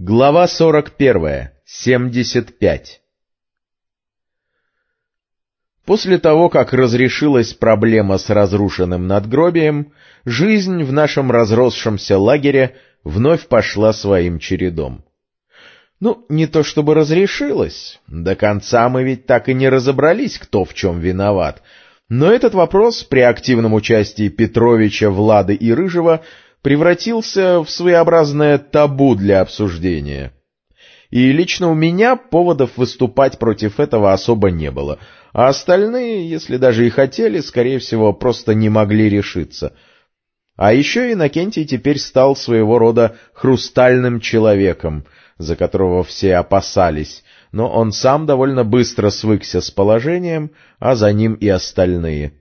Глава 41. 75. После того, как разрешилась проблема с разрушенным надгробием, жизнь в нашем разросшемся лагере вновь пошла своим чередом. Ну, не то чтобы разрешилась, до конца мы ведь так и не разобрались, кто в чем виноват, но этот вопрос при активном участии Петровича, Влады и Рыжего – превратился в своеобразное табу для обсуждения. И лично у меня поводов выступать против этого особо не было, а остальные, если даже и хотели, скорее всего, просто не могли решиться. А еще Иннокентий теперь стал своего рода хрустальным человеком, за которого все опасались, но он сам довольно быстро свыкся с положением, а за ним и остальные.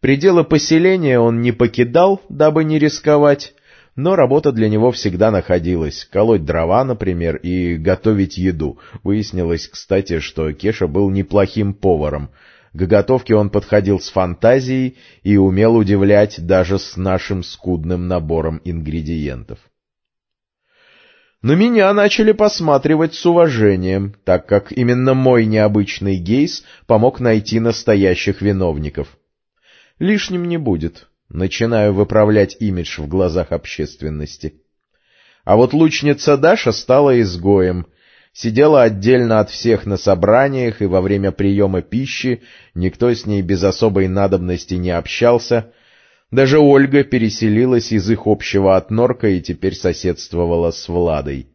Пределы поселения он не покидал, дабы не рисковать, но работа для него всегда находилась. Колоть дрова, например, и готовить еду. Выяснилось, кстати, что Кеша был неплохим поваром. К готовке он подходил с фантазией и умел удивлять даже с нашим скудным набором ингредиентов. На меня начали посматривать с уважением, так как именно мой необычный гейс помог найти настоящих виновников — Лишним не будет. Начинаю выправлять имидж в глазах общественности. А вот лучница Даша стала изгоем. Сидела отдельно от всех на собраниях, и во время приема пищи никто с ней без особой надобности не общался. Даже Ольга переселилась из их общего отнорка и теперь соседствовала с Владой.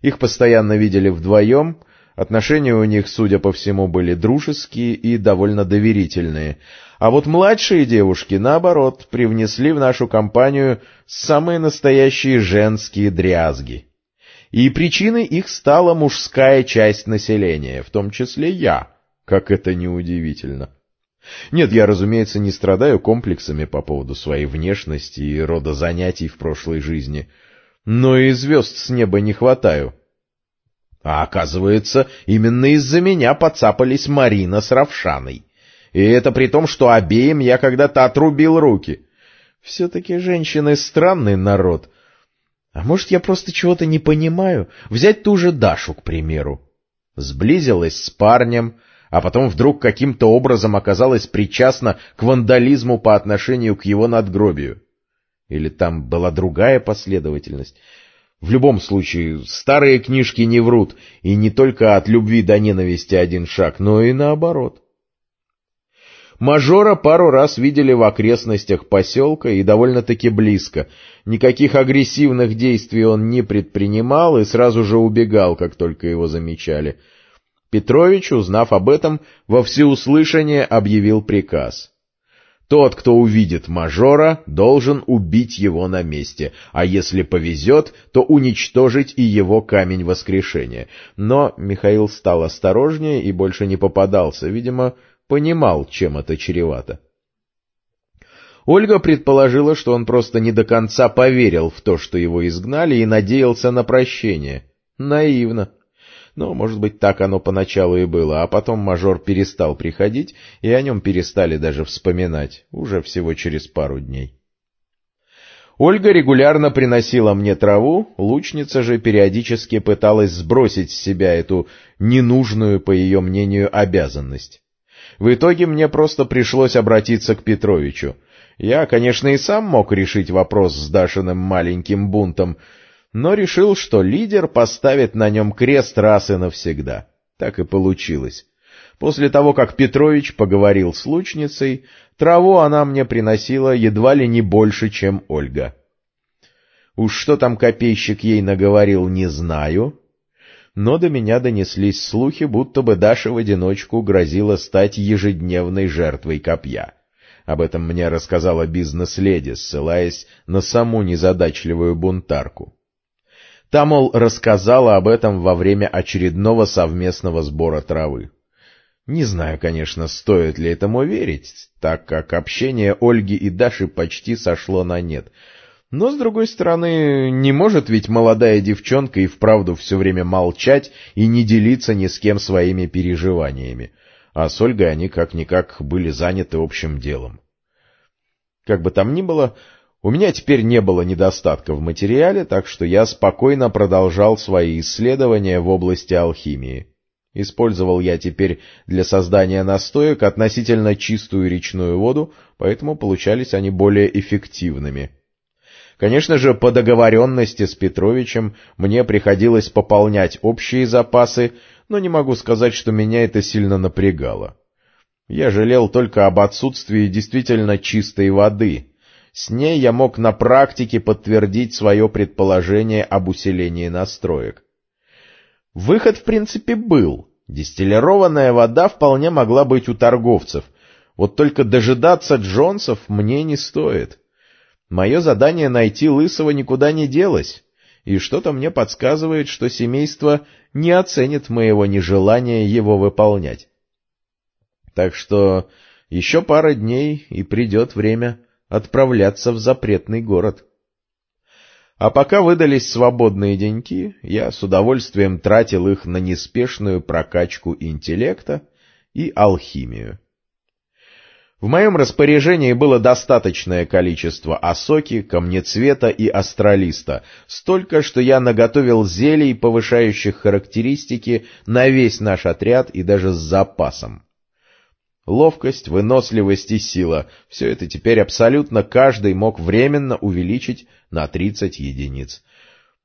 Их постоянно видели вдвоем — Отношения у них, судя по всему, были дружеские и довольно доверительные. А вот младшие девушки, наоборот, привнесли в нашу компанию самые настоящие женские дрязги. И причиной их стала мужская часть населения, в том числе я, как это неудивительно. Нет, я, разумеется, не страдаю комплексами по поводу своей внешности и рода занятий в прошлой жизни, но и звезд с неба не хватаю. А оказывается, именно из-за меня подцапались Марина с Равшаной. И это при том, что обеим я когда-то отрубил руки. Все-таки женщины странный народ. А может, я просто чего-то не понимаю? Взять ту же Дашу, к примеру. Сблизилась с парнем, а потом вдруг каким-то образом оказалась причастна к вандализму по отношению к его надгробию. Или там была другая последовательность. В любом случае, старые книжки не врут, и не только от любви до ненависти один шаг, но и наоборот. Мажора пару раз видели в окрестностях поселка и довольно-таки близко. Никаких агрессивных действий он не предпринимал и сразу же убегал, как только его замечали. Петрович, узнав об этом, во всеуслышание объявил приказ. Тот, кто увидит мажора, должен убить его на месте, а если повезет, то уничтожить и его камень воскрешения. Но Михаил стал осторожнее и больше не попадался, видимо, понимал, чем это чревато. Ольга предположила, что он просто не до конца поверил в то, что его изгнали, и надеялся на прощение. Наивно. Но, может быть, так оно поначалу и было, а потом мажор перестал приходить, и о нем перестали даже вспоминать, уже всего через пару дней. Ольга регулярно приносила мне траву, лучница же периодически пыталась сбросить с себя эту ненужную, по ее мнению, обязанность. В итоге мне просто пришлось обратиться к Петровичу. Я, конечно, и сам мог решить вопрос с Дашиным маленьким бунтом, но решил, что лидер поставит на нем крест раз и навсегда. Так и получилось. После того, как Петрович поговорил с лучницей, траву она мне приносила едва ли не больше, чем Ольга. Уж что там копейщик ей наговорил, не знаю, но до меня донеслись слухи, будто бы Даша в одиночку грозила стать ежедневной жертвой копья. Об этом мне рассказала бизнес-леди, ссылаясь на саму незадачливую бунтарку. Та, мол, рассказала об этом во время очередного совместного сбора травы. Не знаю, конечно, стоит ли этому верить, так как общение Ольги и Даши почти сошло на нет. Но, с другой стороны, не может ведь молодая девчонка и вправду все время молчать и не делиться ни с кем своими переживаниями. А с Ольгой они как-никак были заняты общим делом. Как бы там ни было, У меня теперь не было недостатка в материале, так что я спокойно продолжал свои исследования в области алхимии. Использовал я теперь для создания настоек относительно чистую речную воду, поэтому получались они более эффективными. Конечно же, по договоренности с Петровичем мне приходилось пополнять общие запасы, но не могу сказать, что меня это сильно напрягало. Я жалел только об отсутствии действительно чистой воды. С ней я мог на практике подтвердить свое предположение об усилении настроек. Выход, в принципе, был. Дистиллированная вода вполне могла быть у торговцев. Вот только дожидаться Джонсов мне не стоит. Мое задание найти Лысого никуда не делось, и что-то мне подсказывает, что семейство не оценит моего нежелания его выполнять. Так что еще пара дней, и придет время отправляться в запретный город. А пока выдались свободные деньки, я с удовольствием тратил их на неспешную прокачку интеллекта и алхимию. В моем распоряжении было достаточное количество осоки, камнецвета и астралиста, столько, что я наготовил зелий, повышающих характеристики, на весь наш отряд и даже с запасом. Ловкость, выносливость и сила — все это теперь абсолютно каждый мог временно увеличить на 30 единиц.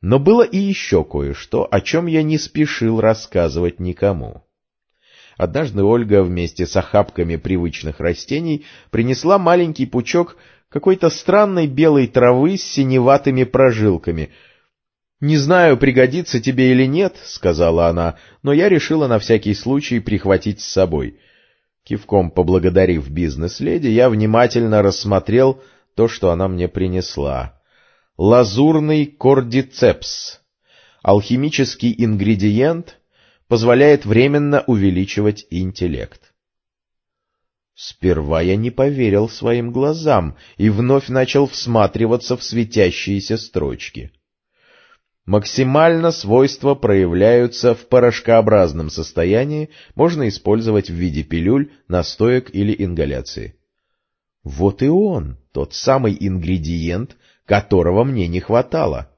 Но было и еще кое-что, о чем я не спешил рассказывать никому. Однажды Ольга вместе с охапками привычных растений принесла маленький пучок какой-то странной белой травы с синеватыми прожилками. «Не знаю, пригодится тебе или нет», — сказала она, — «но я решила на всякий случай прихватить с собой». Кивком поблагодарив бизнес-леди, я внимательно рассмотрел то, что она мне принесла. Лазурный кордицепс. Алхимический ингредиент позволяет временно увеличивать интеллект. Сперва я не поверил своим глазам и вновь начал всматриваться в светящиеся строчки. Максимально свойства проявляются в порошкообразном состоянии, можно использовать в виде пилюль, настоек или ингаляции. Вот и он, тот самый ингредиент, которого мне не хватало.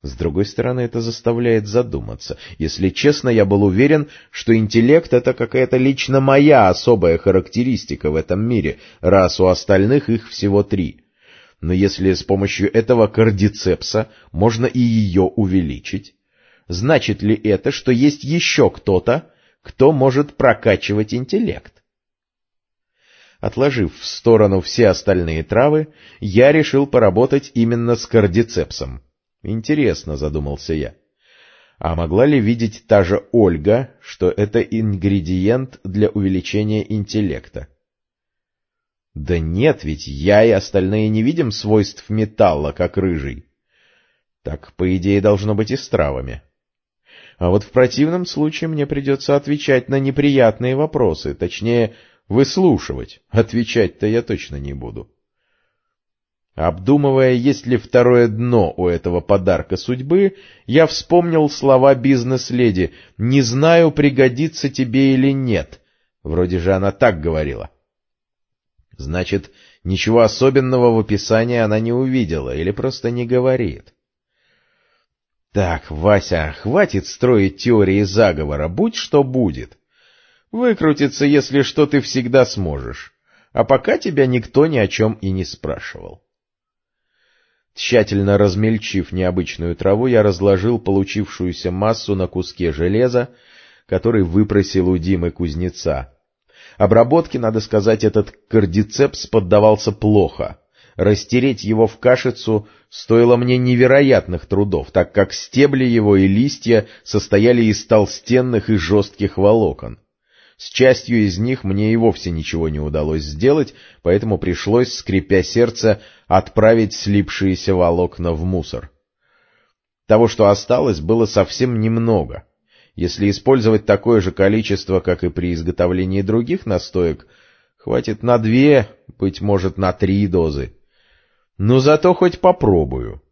С другой стороны, это заставляет задуматься. Если честно, я был уверен, что интеллект — это какая-то лично моя особая характеристика в этом мире, раз у остальных их всего три — но если с помощью этого кардицепса можно и ее увеличить, значит ли это, что есть еще кто-то, кто может прокачивать интеллект? Отложив в сторону все остальные травы, я решил поработать именно с кардицепсом. Интересно, задумался я. А могла ли видеть та же Ольга, что это ингредиент для увеличения интеллекта? Да нет, ведь я и остальные не видим свойств металла, как рыжий. Так, по идее, должно быть и с травами. А вот в противном случае мне придется отвечать на неприятные вопросы, точнее, выслушивать. Отвечать-то я точно не буду. Обдумывая, есть ли второе дно у этого подарка судьбы, я вспомнил слова бизнес-леди «Не знаю, пригодится тебе или нет». Вроде же она так говорила. Значит, ничего особенного в описании она не увидела или просто не говорит. Так, Вася, хватит строить теории заговора, будь что будет. Выкрутиться, если что, ты всегда сможешь. А пока тебя никто ни о чем и не спрашивал. Тщательно размельчив необычную траву, я разложил получившуюся массу на куске железа, который выпросил у Димы кузнеца, Обработке, надо сказать, этот кардицепс поддавался плохо. Растереть его в кашицу стоило мне невероятных трудов, так как стебли его и листья состояли из толстенных и жестких волокон. С частью из них мне и вовсе ничего не удалось сделать, поэтому пришлось, скрипя сердце, отправить слипшиеся волокна в мусор. Того, что осталось, было совсем немного. Если использовать такое же количество, как и при изготовлении других настоек, хватит на две, быть может, на три дозы. Но зато хоть попробую.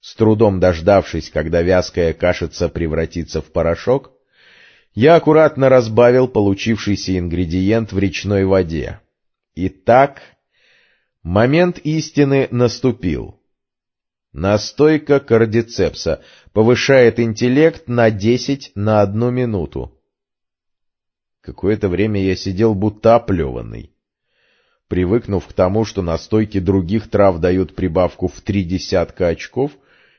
С трудом дождавшись, когда вязкая кашица превратится в порошок, я аккуратно разбавил получившийся ингредиент в речной воде. Итак, Момент истины наступил. Настойка кардицепса повышает интеллект на десять на одну минуту. Какое-то время я сидел будто оплеванный. Привыкнув к тому, что настойки других трав дают прибавку в три десятка очков,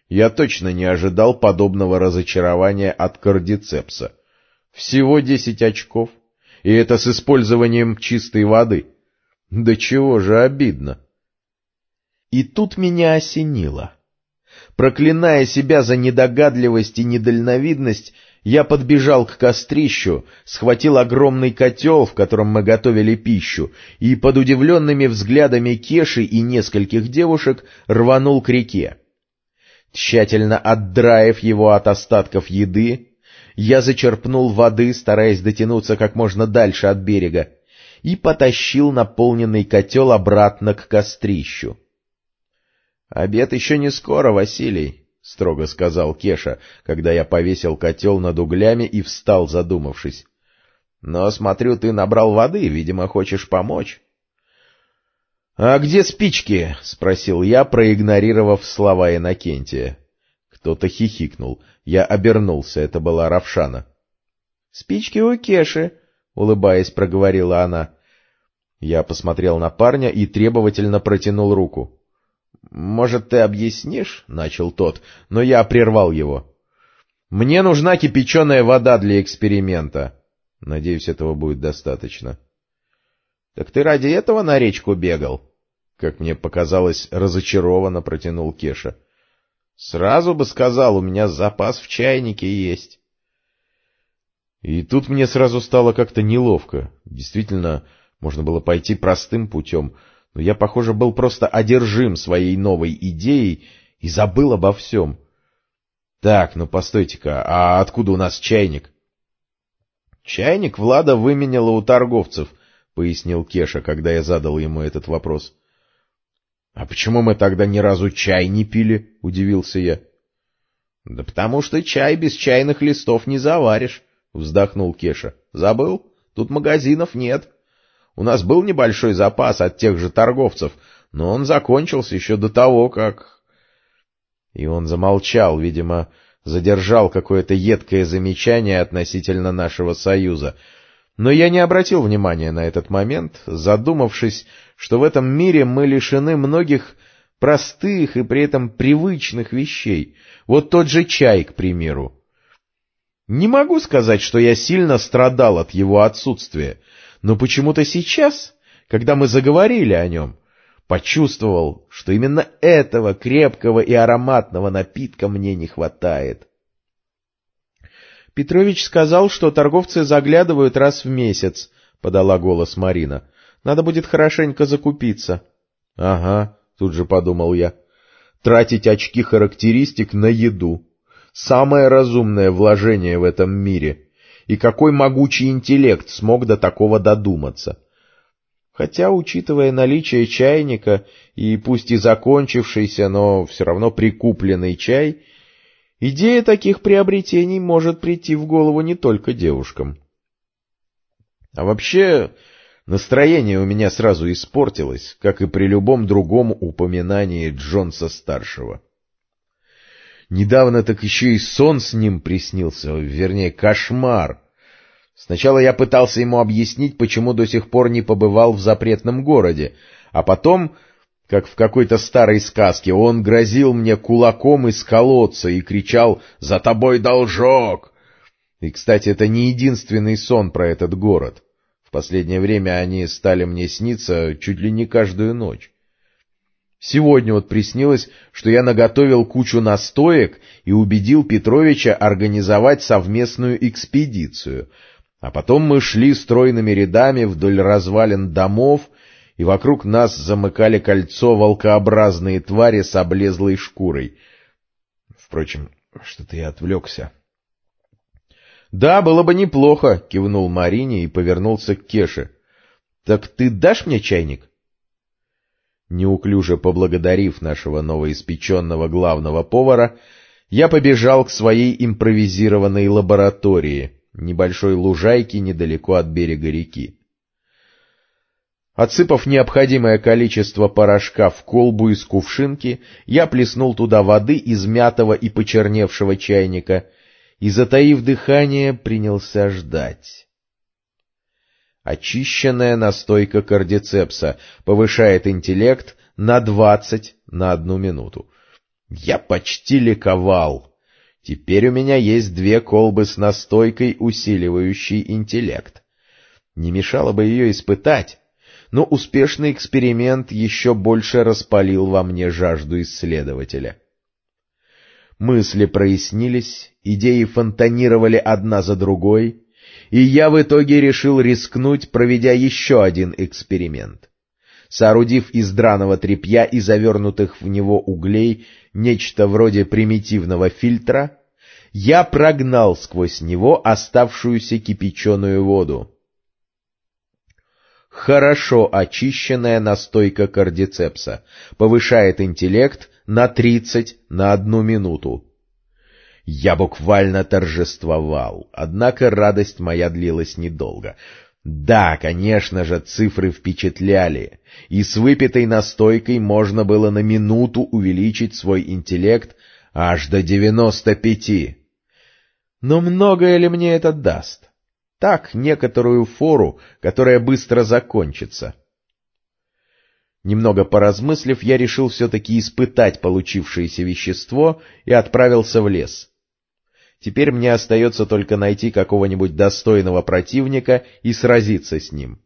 я точно не ожидал подобного разочарования от кардицепса. Всего десять очков, и это с использованием чистой воды. Да чего же обидно. И тут меня осенило. Проклиная себя за недогадливость и недальновидность, я подбежал к кострищу, схватил огромный котел, в котором мы готовили пищу, и под удивленными взглядами Кеши и нескольких девушек рванул к реке. Тщательно отдраив его от остатков еды, я зачерпнул воды, стараясь дотянуться как можно дальше от берега, и потащил наполненный котел обратно к кострищу. — Обед еще не скоро, Василий, — строго сказал Кеша, когда я повесил котел над углями и встал, задумавшись. — Но, смотрю, ты набрал воды, видимо, хочешь помочь. — А где спички? — спросил я, проигнорировав слова Иннокентия. Кто-то хихикнул. Я обернулся, это была Равшана. — Спички у Кеши, — улыбаясь, проговорила она. Я посмотрел на парня и требовательно протянул руку. —— Может, ты объяснишь? — начал тот, но я прервал его. — Мне нужна кипяченая вода для эксперимента. Надеюсь, этого будет достаточно. — Так ты ради этого на речку бегал? — как мне показалось, разочарованно протянул Кеша. — Сразу бы сказал, у меня запас в чайнике есть. И тут мне сразу стало как-то неловко. Действительно, можно было пойти простым путем — но я, похоже, был просто одержим своей новой идеей и забыл обо всем. Так, ну постойте-ка, а откуда у нас чайник? Чайник Влада выменяла у торговцев, пояснил Кеша, когда я задал ему этот вопрос. А почему мы тогда ни разу чай не пили? удивился я. Да потому что чай без чайных листов не заваришь, вздохнул Кеша. Забыл? Тут магазинов нет. У нас был небольшой запас от тех же торговцев, но он закончился еще до того, как... И он замолчал, видимо, задержал какое-то едкое замечание относительно нашего союза. Но я не обратил внимания на этот момент, задумавшись, что в этом мире мы лишены многих простых и при этом привычных вещей. Вот тот же чай, к примеру. Не могу сказать, что я сильно страдал от его отсутствия, но почему-то сейчас, когда мы заговорили о нем, почувствовал, что именно этого крепкого и ароматного напитка мне не хватает. Петрович сказал, что торговцы заглядывают раз в месяц, — подала голос Марина. — Надо будет хорошенько закупиться. — Ага, — тут же подумал я. — Тратить очки характеристик на еду. Самое разумное вложение в этом мире — и какой могучий интеллект смог до такого додуматься. Хотя, учитывая наличие чайника и пусть и закончившийся, но все равно прикупленный чай, идея таких приобретений может прийти в голову не только девушкам. А вообще, настроение у меня сразу испортилось, как и при любом другом упоминании Джонса-старшего. Недавно так еще и сон с ним приснился, вернее, кошмар. Сначала я пытался ему объяснить, почему до сих пор не побывал в запретном городе, а потом, как в какой-то старой сказке, он грозил мне кулаком из колодца и кричал «За тобой должок!». И, кстати, это не единственный сон про этот город. В последнее время они стали мне сниться чуть ли не каждую ночь. Сегодня вот приснилось, что я наготовил кучу настоек и убедил Петровича организовать совместную экспедицию. А потом мы шли стройными рядами вдоль развалин домов, и вокруг нас замыкали кольцо волкообразные твари с облезлой шкурой. Впрочем, что-то я отвлекся. — Да, было бы неплохо, — кивнул Марине и повернулся к Кеше. — Так ты дашь мне чайник? — Неуклюже поблагодарив нашего новоиспеченного главного повара, я побежал к своей импровизированной лаборатории, небольшой лужайке недалеко от берега реки. Отсыпав необходимое количество порошка в колбу из кувшинки, я плеснул туда воды из мятого и почерневшего чайника и, затаив дыхание, принялся ждать. Очищенная настойка кардицепса повышает интеллект на двадцать на одну минуту. Я почти ликовал. Теперь у меня есть две колбы с настойкой, усиливающей интеллект. Не мешало бы ее испытать но успешный эксперимент еще больше распалил во мне жажду исследователя. Мысли прояснились, идеи фонтанировали одна за другой, и я в итоге решил рискнуть, проведя еще один эксперимент. Соорудив из драного тряпья и завернутых в него углей нечто вроде примитивного фильтра, я прогнал сквозь него оставшуюся кипяченую воду хорошо очищенная настойка кардицепса, повышает интеллект на 30 на одну минуту. Я буквально торжествовал, однако радость моя длилась недолго. Да, конечно же, цифры впечатляли, и с выпитой настойкой можно было на минуту увеличить свой интеллект аж до 95. Но многое ли мне это даст? так некоторую фору, которая быстро закончится. Немного поразмыслив, я решил все-таки испытать получившееся вещество и отправился в лес. Теперь мне остается только найти какого-нибудь достойного противника и сразиться с ним.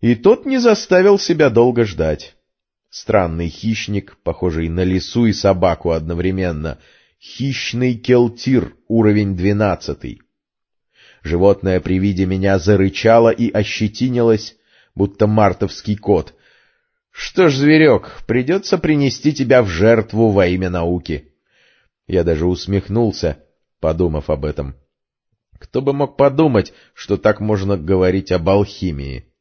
И тот не заставил себя долго ждать. Странный хищник, похожий на лису и собаку одновременно. Хищный келтир, уровень двенадцатый. Животное при виде меня зарычало и ощетинилось, будто мартовский кот. Что ж, зверек, придется принести тебя в жертву во имя науки. Я даже усмехнулся, подумав об этом. Кто бы мог подумать, что так можно говорить об алхимии?